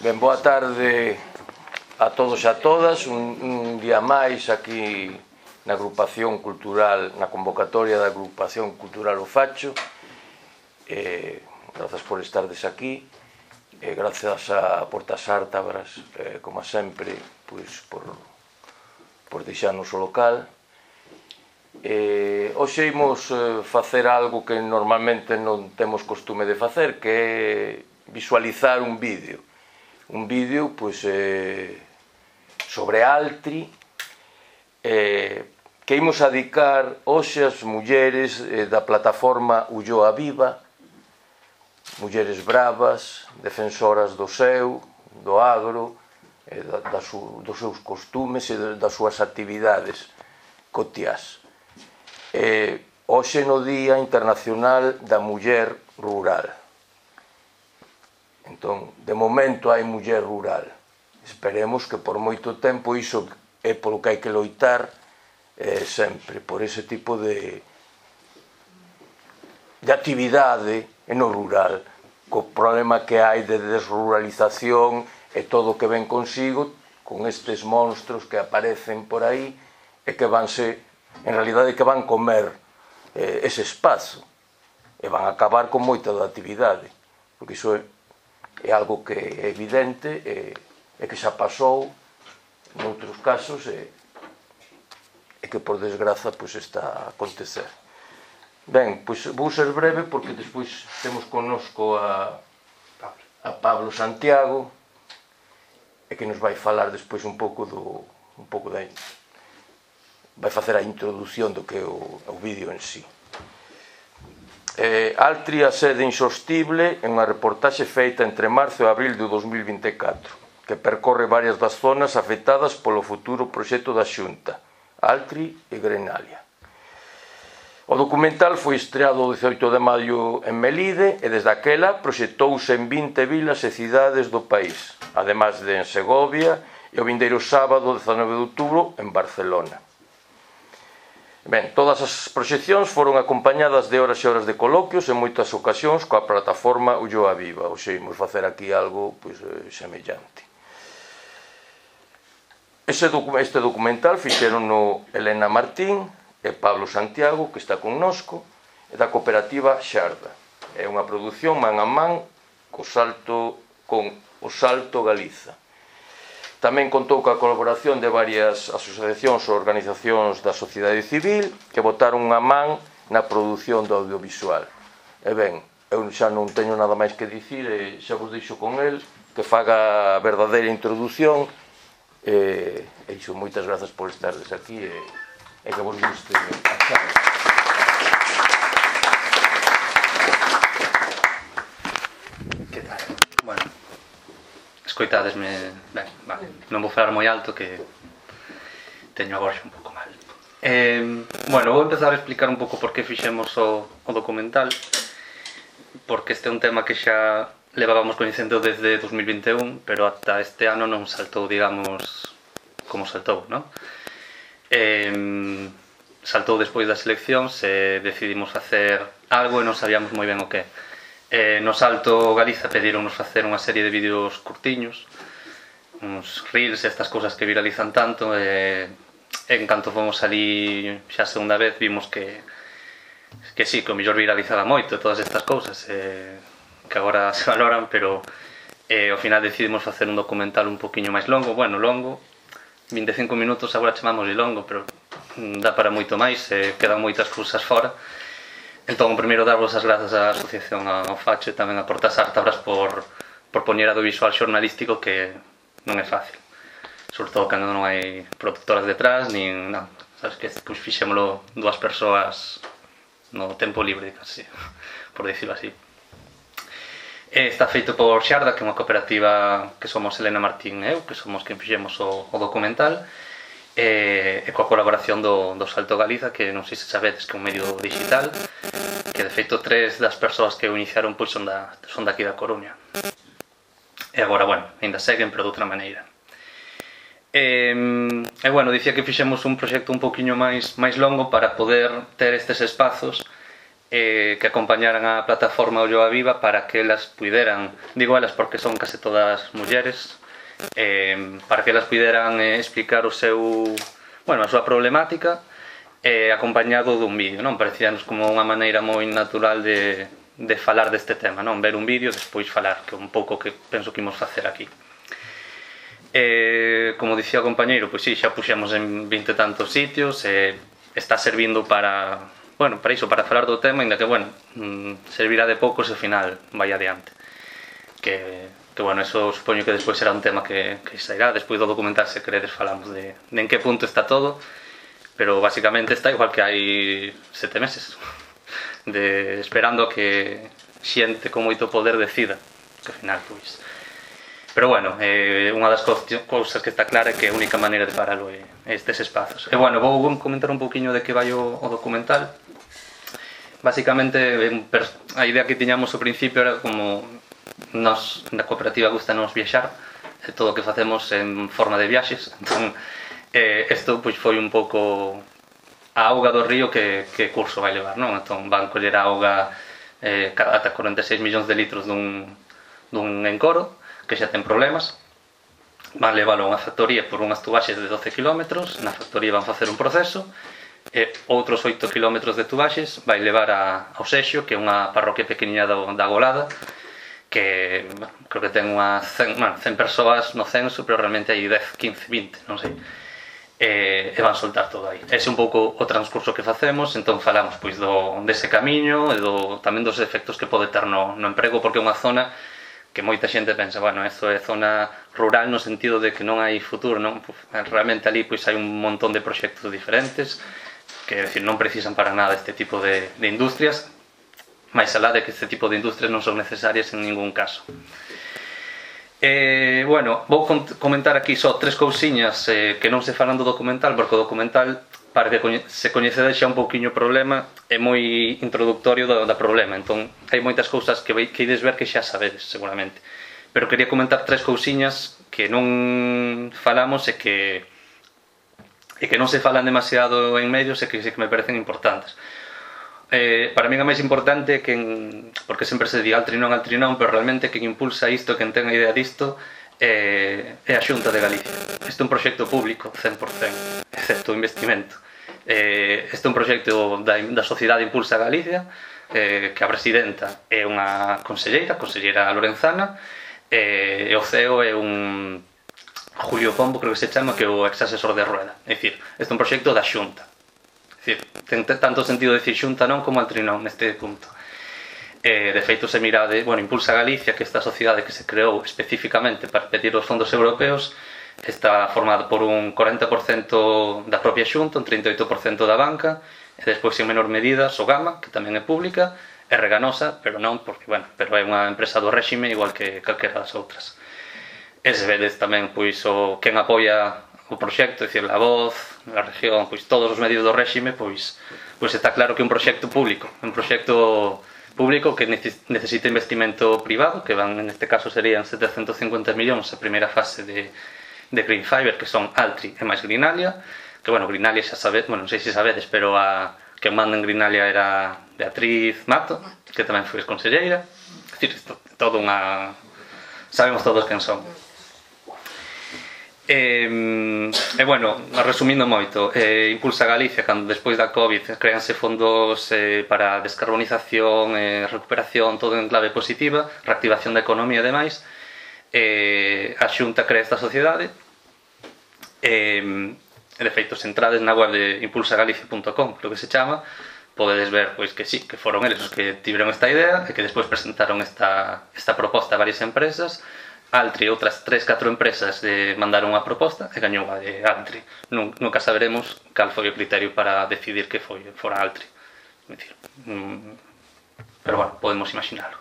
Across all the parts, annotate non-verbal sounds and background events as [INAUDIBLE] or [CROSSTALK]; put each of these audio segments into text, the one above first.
Ben, boa tarde a todos e a todas, un, un día máis aquí na agrupación cultural, na convocatoria da agrupación cultural O Facho. Eh, grazas por estardes aquí. Eh, grazas a Portas Ártabras, eh, como sempre, pois, por, por deixarnos o local. Eh, hoxe imos eh, facer algo que normalmente non temos costume de facer, que é visualizar un vídeo un vídeo pois, eh, sobre Altri eh, que imos a dedicar hoxe as mulleres eh, da plataforma Ulloa Viva mulleres bravas, defensoras do seu, do agro, e da, da su, dos seus costumes e das súas actividades cotiás. eh, hoxe no Día Internacional da Muller Rural. Entón, de momento hai muller rural. Esperemos que por moito tempo iso é polo que hai que loitar eh, sempre, por ese tipo de, de actividade no rural, co problema que hai de desruralización e todo o que ven consigo, con estes monstros que aparecen por aí e que vanse, en realidade, que van comer eh, ese espazo e van acabar con moita da actividade, porque iso é é algo que é evidente e, e que xa pasou noutros casos e, e que por desgraza pois, está a acontecer. Ben, pois vou ser breve porque despois temos connosco a, a Pablo Santiago e que nos vai falar despois un pouco do un pouco da vai facer a introdución do que é o, o vídeo en si. Sí eh, Altri a sede insostible en unha reportaxe feita entre marzo e abril do 2024 que percorre varias das zonas afectadas polo futuro proxecto da Xunta, Altri e Grenalia. O documental foi estreado o 18 de maio en Melide e desde aquela proxectouse en 20 vilas e cidades do país, ademais de en Segovia e o vindeiro sábado 19 de outubro en Barcelona. Ben, todas as proxeccións foron acompañadas de horas e horas de coloquios en moitas ocasións coa plataforma Ulloa Viva, ou xeimos facer aquí algo pois, eh, semellante. Ese este documental fixeron no Elena Martín e Pablo Santiago, que está connosco, e da cooperativa Xarda. É unha produción man a man co salto, con o Salto Galiza. Tamén contou coa colaboración de varias asociacións ou organizacións da sociedade civil que botaron unha man na produción do audiovisual. E ben, eu xa non teño nada máis que dicir e xa vos deixo con el que faga a verdadeira introdución e, e iso, moitas grazas por estardes aquí e, e que vos guste a charla. escoitadesme ben, vale, non vou falar moi alto que teño a gorxa un pouco mal eh, bueno, vou empezar a explicar un pouco por que fixemos o, o documental porque este é un tema que xa levábamos coñecendo desde 2021 pero ata este ano non saltou, digamos, como saltou, non? Eh, saltou despois das eleccións e decidimos facer algo e non sabíamos moi ben o que eh, no Salto Galiza pedironos facer unha serie de vídeos curtiños uns reels, estas cousas que viralizan tanto e eh, en canto fomos ali xa a segunda vez vimos que que sí, que o mellor viralizaba moito todas estas cousas eh, que agora [LAUGHS] se valoran pero eh, ao final decidimos facer un documental un poquinho máis longo bueno, longo 25 minutos agora chamamos de longo pero mm, dá para moito máis eh, quedan moitas cousas fora. Entón, primeiro darvos as grazas á asociación ao Facho e tamén a Portas Ártabras por, por poñer do visual xornalístico que non é fácil. Sobre todo cando non hai productoras detrás, nin... Non, sabes que pues, fixémolo dúas persoas no tempo libre, casi, [LAUGHS] por dicirlo así. E está feito por Xarda, que é unha cooperativa que somos Elena Martín e eu, que somos quen fixemos o, o documental, e, e coa colaboración do, do Salto Galiza que non sei se sabedes que é un medio digital que de feito tres das persoas que o iniciaron pois son, da, son daqui da Coruña. E agora, bueno, ainda seguen pero de outra maneira. E, e bueno, dicía que fixemos un proxecto un poquinho máis máis longo para poder ter estes espazos eh, que acompañaran a plataforma Olloa Viva para que elas puderan, digo elas porque son case todas mulleres, eh, para que elas puderan eh, explicar o seu, bueno, a súa problemática eh, acompañado dun vídeo, non? Parecíanos como unha maneira moi natural de, de falar deste tema, non? Ver un vídeo e despois falar, que é un pouco que penso que imos facer aquí. Eh, como dicía o compañeiro, pois si, sí, xa puxemos en 20 tantos sitios, eh, está servindo para, bueno, para iso, para falar do tema, ainda que, bueno, mm, servirá de pouco se final vai adiante. Que que bueno, eso supoño que despois será un tema que, que sairá despois do documental se queredes falamos de, de en que punto está todo pero basicamente está igual que hai sete meses [LAUGHS] de esperando que xente con moito poder decida que ao final pois Pero bueno, eh, unha das cousas que está clara é que a única maneira de paralo é estes espazos. E bueno, vou comentar un poquinho de que vai o, o documental. Basicamente, a idea que tiñamos ao principio era como nos na cooperativa gusta nos viaxar e todo o que facemos en forma de viaxes entón eh, isto pois, foi un pouco a auga do río que, que curso vai levar non? entón van coller a auga eh, ata 46 millóns de litros dun, dun encoro que xa ten problemas van leválo a unha factoría por unhas tubaxes de 12 km na factoría van facer un proceso e outros 8 km de tubaxes vai levar a, ao Sexo, que é unha parroquia pequeniña da, da Golada, que bueno, creo que ten unha 100, bueno, 100 persoas no censo, pero realmente hai 10, 15, 20, non sei. E, e van soltar todo aí. Ese é un pouco o transcurso que facemos, entón falamos pois do dese camiño e do tamén dos efectos que pode ter no, no emprego porque é unha zona que moita xente pensa, bueno, isto é zona rural no sentido de que non hai futuro, non? Realmente ali pois hai un montón de proxectos diferentes que, é decir, non precisan para nada este tipo de, de industrias, máis alá de que este tipo de industrias non son necesarias en ningún caso. Eh, bueno, vou comentar aquí só tres cousiñas eh, que non se falan do documental, porque o documental, para que se coñecedes xa un pouquiño o problema, é moi introductorio da, da problema. Entón, hai moitas cousas que, que ides ver que xa sabedes, seguramente. Pero quería comentar tres cousiñas que non falamos e que e que non se falan demasiado en medios e que, que me parecen importantes eh, para mí é máis importante que en, porque sempre se di altrinón, altrinón, pero realmente quen impulsa isto, quen ten a idea disto, eh, é a Xunta de Galicia. Este é un proxecto público, 100%, excepto o investimento. Eh, este é un proxecto da, da Sociedade Impulsa Galicia, eh, que a presidenta é unha conselleira, conselleira Lorenzana, eh, e o CEO é un Julio Pombo, creo que se chama, que é o ex-asesor de Rueda. É dicir, este é un proxecto da Xunta, Dicir, ten tanto sentido decir xunta non como altrinón neste punto. Eh, de feito, se mirade, bueno, Impulsa Galicia, que esta sociedade que se creou especificamente para pedir os fondos europeos, está formada por un 40% da propia xunta, un 38% da banca, e despois en menor medida Sogama, que tamén é pública, é reganosa, pero non, porque, bueno, pero é unha empresa do réxime igual que calquera das outras. E se vedes tamén, pois, o quen apoia o proxecto, dicir, a voz, a región, pois todos os medios do réxime, pois, pois está claro que é un proxecto público, un proxecto público que necesita investimento privado, que van, en este caso serían 750 millóns a primeira fase de, de Green Fiber, que son Altri e máis Grinalia, que, bueno, Grinalia xa sabedes, bueno, non sei se sabedes, pero a que manda en Grinalia era Beatriz Mato, que tamén foi conselleira, é dicir, todo unha... sabemos todos quen son. E, e bueno, resumindo moito, eh, Impulsa Galicia, cando despois da Covid créanse fondos eh, para descarbonización, eh, recuperación, todo en clave positiva, reactivación da economía e demais, eh, a Xunta crea esta sociedade, eh, de feito, se entrades na web de impulsagalicia.com, creo que se chama, podedes ver pois que sí, que foron eles os que tiveron esta idea e que despois presentaron esta, esta proposta a varias empresas, Altri e outras 3, 4 empresas eh, mandaron unha proposta e gañou a de Altri. Nunca saberemos cal foi o criterio para decidir que foi fora Altri. Dicir, mm, pero bueno, podemos imaginarlo.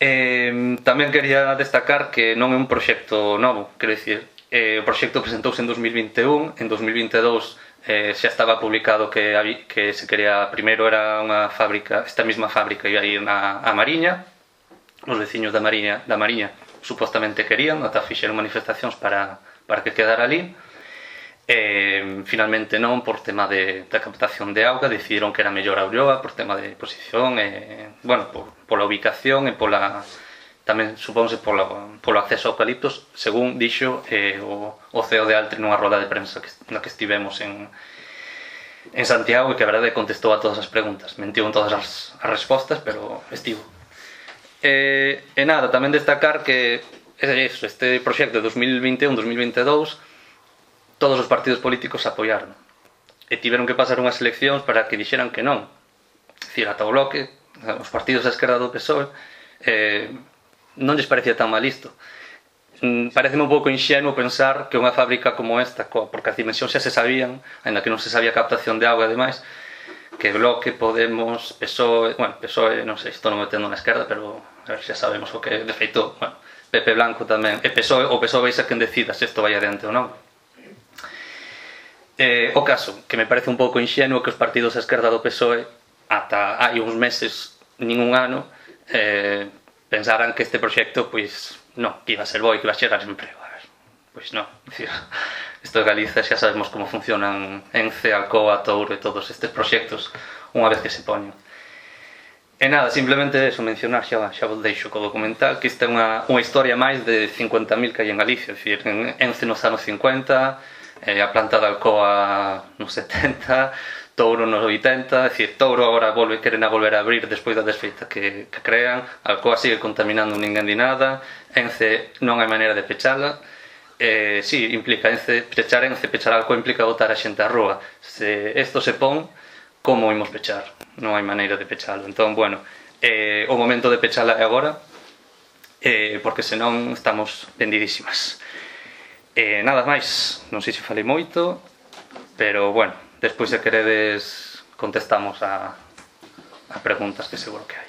Eh, tamén quería destacar que non é un proxecto novo, quero dicir, eh, o proxecto presentouse en 2021, en 2022 eh, xa estaba publicado que, que se quería, primeiro era unha fábrica, esta mesma fábrica iba a ir na, a Mariña, os veciños da Mariña, da Mariña supostamente querían, ata fixeron manifestacións para, para que quedara ali, e finalmente non por tema de, da captación de auga decidiron que era mellor a Ulloa por tema de posición e, bueno, por, pola ubicación e pola tamén supónse polo, polo acceso a eucaliptos. Según dixo eh, o, o CEO de Altri nunha roda de prensa que, na que estivemos en, en Santiago e que a verdade contestou a todas as preguntas. Mentiu en todas as, as respostas pero estivo. E, e nada, tamén destacar que este proxecto de 2021-2022 todos os partidos políticos apoiaron. E tiveron que pasar unhas eleccións para que dixeran que non. Dicir, ata o bloque, os partidos da esquerda do PSOE eh, non lles parecía tan mal isto. Mm, pareceme un pouco inxenuo pensar que unha fábrica como esta, porque as dimensións xa se sabían, ainda que non se sabía a captación de agua e demais, que Bloque, Podemos, PSOE, bueno, PSOE, non sei, estou non metendo na esquerda, pero a ver, xa sabemos o que, de feito, bueno, Pepe Blanco tamén, e PSOE, o PSOE vai ser quen decida se isto vai adiante ou non. Eh, o caso, que me parece un pouco inxenuo que os partidos a esquerda do PSOE ata hai uns meses, ningún ano, eh, pensaran que este proxecto, pois, non, que iba a ser boi, que iba a xerar emprego. A ver, pois non, [LAUGHS] dicir, isto de Galiza xa sabemos como funcionan Ence, Alcoa, Touro e todos estes proxectos unha vez que se poñen. E nada, simplemente eso, mencionar xa, xa vos deixo co documental que esta é unha, unha historia máis de 50.000 que hai en Galicia, dicir, en Ence nos anos 50, eh, a planta de Alcoa nos 70, Touro nos 80, dicir, Touro agora volve, queren a volver a abrir despois da desfeita que, que crean, Alcoa sigue contaminando ninguén di nada, Ence non hai maneira de pechala, eh, si, implica ence, pechar ence, pechar algo implica botar a xente á rúa. Se isto se pon, como imos pechar? Non hai maneira de pechalo entón, bueno, eh, o momento de pechala é agora eh, porque senón estamos vendidísimas eh, nada máis, non sei se falei moito pero bueno, despois se queredes contestamos a, a preguntas que seguro que hai.